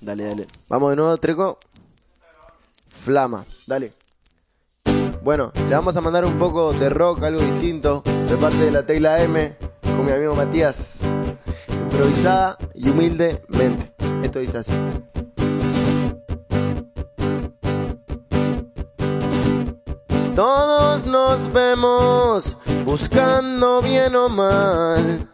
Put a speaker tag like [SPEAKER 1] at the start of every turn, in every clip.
[SPEAKER 1] Dale, dale. Vamos de nuevo, Treco. Flama, dale. Bueno, le vamos a mandar un poco de rock, algo distinto, de parte de la Tecla M, con mi amigo Matías. Improvisada y humildemente. Esto dice así. Todos nos vemos buscando bien o mal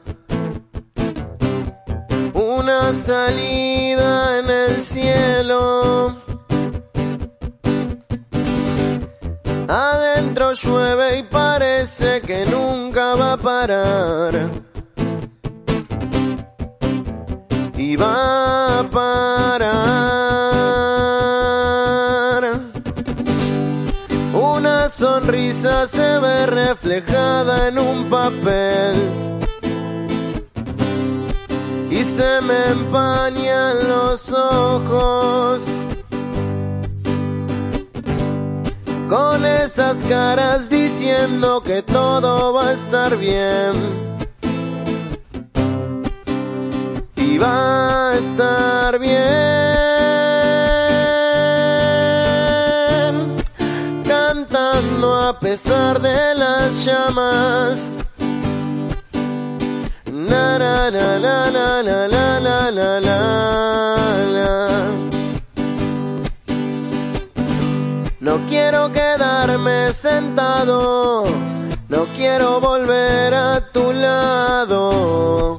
[SPEAKER 1] una salida en el cielo. Adentro llueve y parece que nunca va a parar. Y va a parar. Una sonrisa se ve reflejada en un papel. Se me empañan los ojos. con esas caras diciendo que todo va a estar bien. Y va a estar bien. Cantando a pesar de las llamas. No quiero quedarme sentado, no quiero volver a tu lado.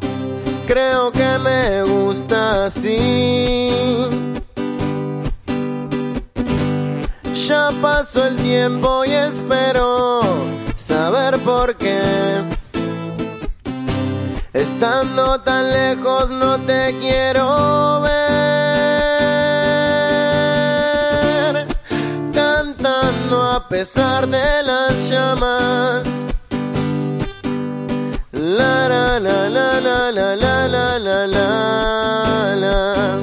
[SPEAKER 1] Creo que me gusta así. Ya pasó el tiempo y espero saber por qué. Estando tan lejos no te quiero ver cantando a pesar de las llamas. La la la la la la la la la la.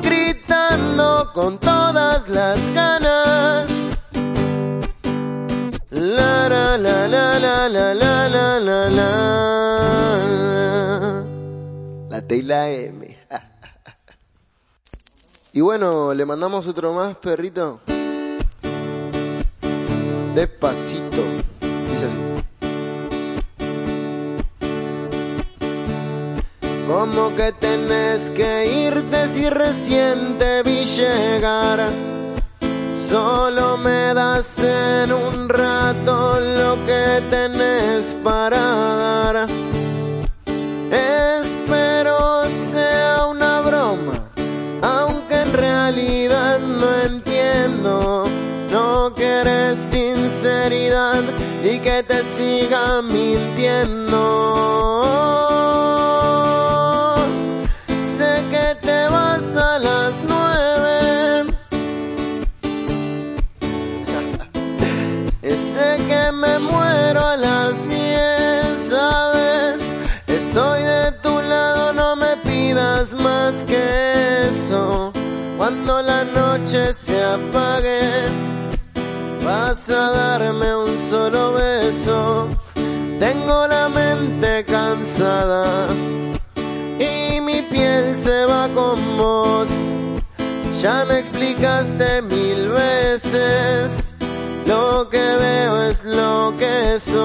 [SPEAKER 1] Gritando con todas las ganas. La la la la la la la la la la. T y la M. Y bueno, le mandamos otro más, perrito. Despacito. Dice así. Como que tenés que irte si recién te vi llegar. Solo me das en un rato lo que tenés para dar. Espero sea una broma aunque en realidad no entiendo. No quieres sinceridad y que te siga mintiendo. Sé que me muero a las diez, ¿sabes? Estoy de tu lado, no me pidas más que eso. Cuando la noche se apague, vas a darme un solo beso. Tengo la mente cansada y mi piel se va con vos. Ya me explicaste mil veces, lo que veo es lo que soy.